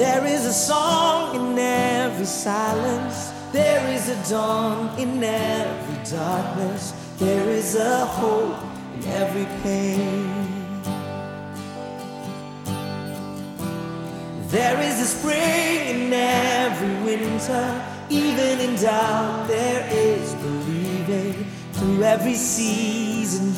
There is a song in every silence. There is a dawn in every darkness. There is a hope in every pain. There is a spring in every winter. Even in doubt, there is believing. Through every season,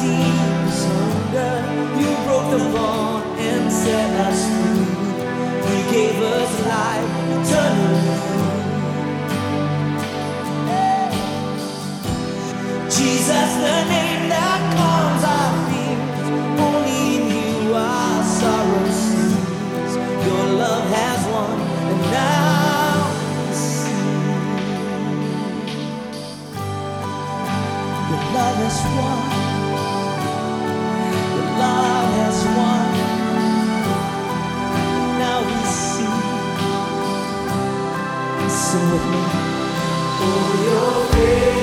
You broke the bond and set us free. You gave us life. Jesus, the name that calms our fears. Only in you our. Your love has won, and now we see. Your love has won. Sing with me. For your grace.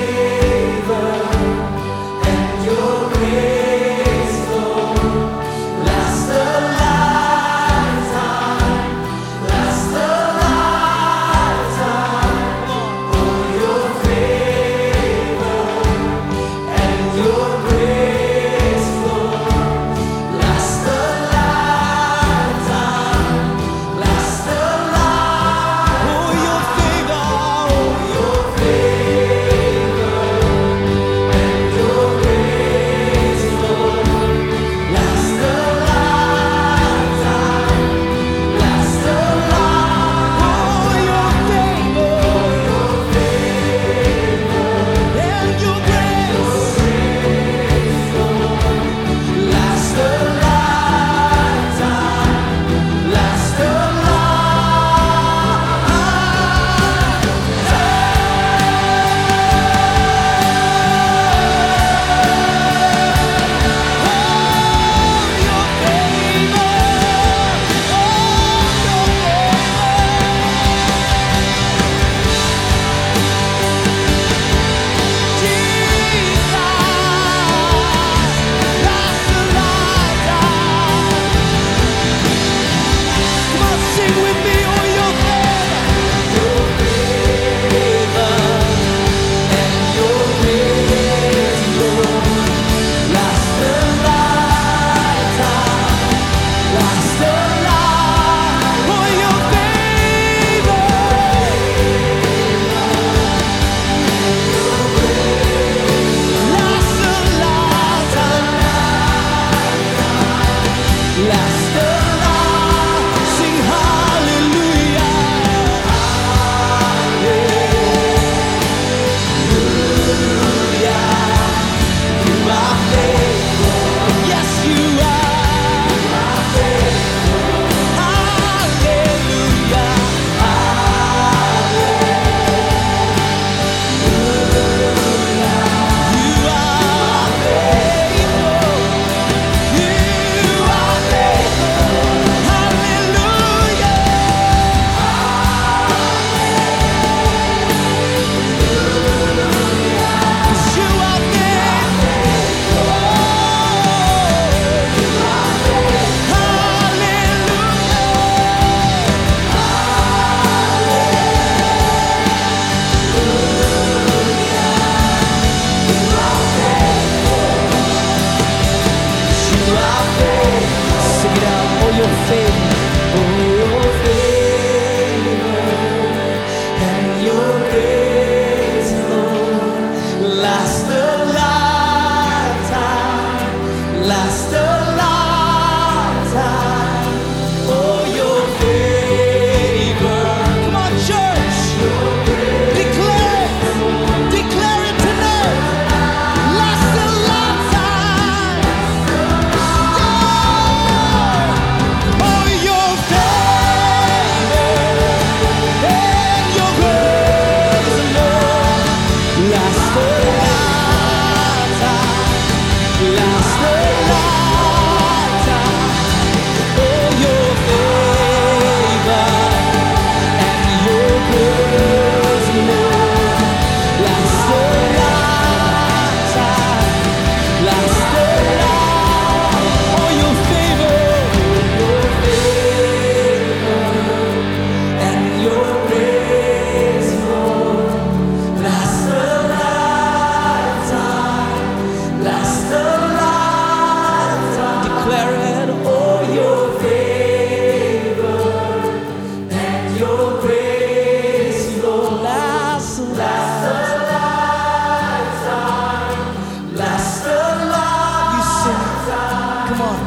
Fun.